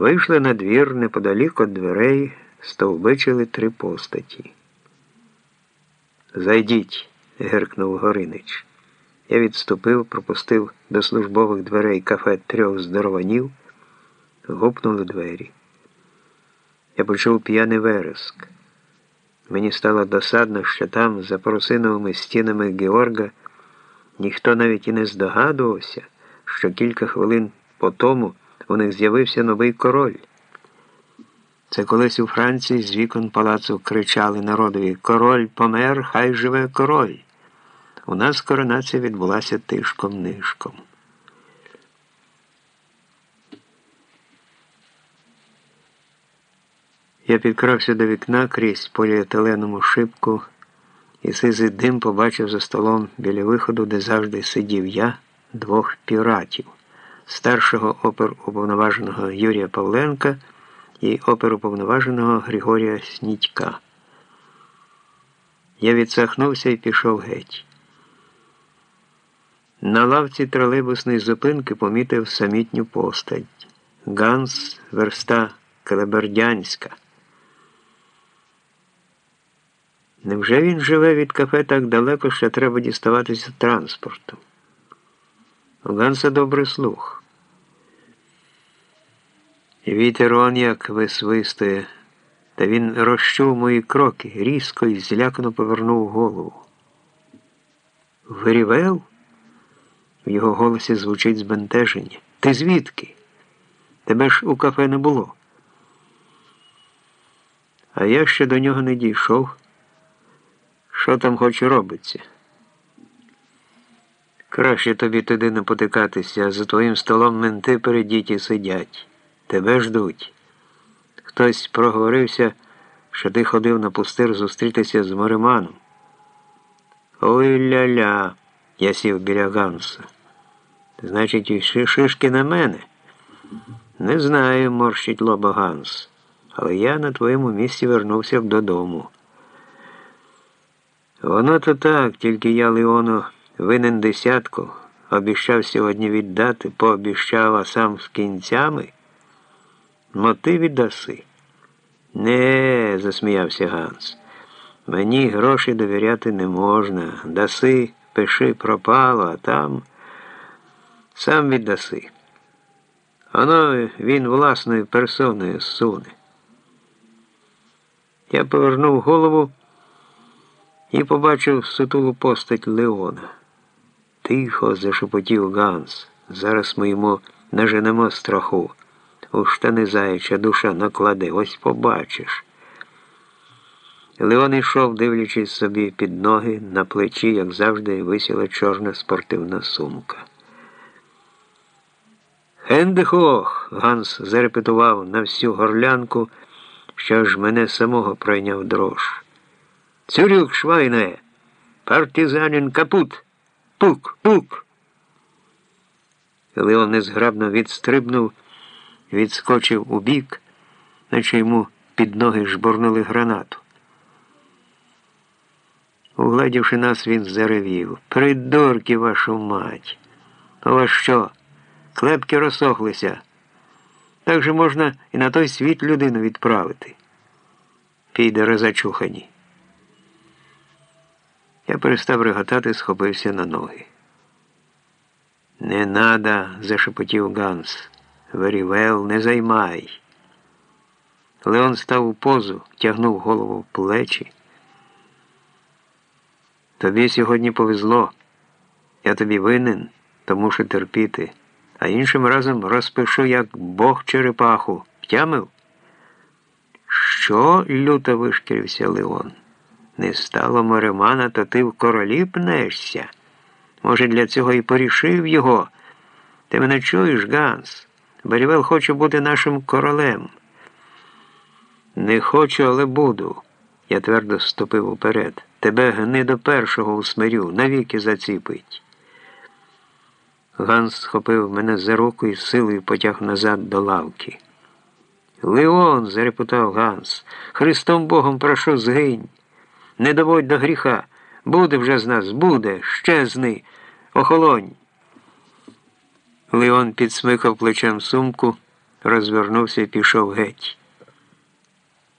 Вийшли на двір неподалік від дверей, стовбичили три постаті. Зайдіть, геркнув Горинич. Я відступив, пропустив до службових дверей кафе трьох здорованів, гупнули двері. Я почув п'яний вереск. Мені стало досадно, що там, за поросиновими стінами Георга, ніхто навіть і не здогадувався, що кілька хвилин по тому у них з'явився новий король. Це колись у Франції з вікон палацу кричали народові Король помер, хай живе король. У нас коронація відбулася тишком нишком. Я підкрався до вікна крізь поліетиленому шибку, і сизий дим побачив за столом біля виходу, де завжди сидів я, двох піратів, старшого оперуповноваженого Юрія Павленка і оперуповноваженого Григорія Снітька. Я відсахнувся і пішов геть. На лавці тролейбусної зупинки помітив самітню постать. Ганс верста Келебердянська. Невже він живе від кафе так далеко, що треба діставатися транспортом? У Ганса добрий слух. Вітер он як висвистує, та він розчув мої кроки, різко і злякано повернув голову. Вирівел? В його голосі звучить збентеження. Ти звідки? Тебе ж у кафе не було. А я ще до нього не дійшов. Що там хоч робиться? Краще тобі туди не потикатися, за твоїм столом менти передіті сидять. Тебе ждуть. Хтось проговорився, що ти ходив на пустир зустрітися з Мориманом. Ой ля-ля, я сів біля Ганса. Значить, і шишки на мене. Не знаю, морщить лоба Ганс, але я на твоєму місці вернувся б додому. Воно то так, тільки я Леону винен десятку, обіщав сьогодні віддати, пообіщав, а сам з кінцями. Мо ти віддаси. Не, засміявся Ганс. Мені гроші довіряти не можна. Даси, пиши, пропало, а там сам віддаси. Воно він власною персоною суне. Я повернув голову і побачив сутулу постать Леона. Тихо зашепотів Ганс. Зараз ми йому наженемо страху. У штани заяча душа накладе, ось побачиш. Леон йшов, дивлячись собі під ноги, на плечі, як завжди, висіла чорна спортивна сумка. Хендехох! Ганс зарепетував на всю горлянку, що ж мене самого пройняв дрож. Цюрюк швайне, партизанин капут, пук, пук. Леон незграбно відстрибнув, відскочив у бік, наче йому під ноги жбурнули гранату. Угледівши нас, він заревів. Придурки вашу мать! У вас що? Клепки розсохлися. Так же можна і на той світ людину відправити. Піде зачухані. Я перестав реготати, схопився на ноги. Не надо, зашепотів Ганс. Верівел, не займай. Леон став у позу, тягнув голову в плечі. Тобі сьогодні повезло. Я тобі винен, то мушу терпіти, а іншим разом розпишу, як Бог черепаху. Втямив? Що? люто вишкірився Леон. Не стало Моремана, то ти в королі пнешся. Може, для цього і порішив його. Ти мене чуєш, Ганс? Барівел хоче бути нашим королем. Не хочу, але буду. Я твердо ступив уперед. Тебе гни першого усмирю, навіки заціпить. Ганс схопив мене за руку і силою потяг назад до лавки. Леон, зарепутав Ганс, Христом Богом прошу згинь. Не доводь до гріха. Буде вже з нас, буде, щезни, охолонь. Леон підсмикав плечем сумку, розвернувся і пішов геть.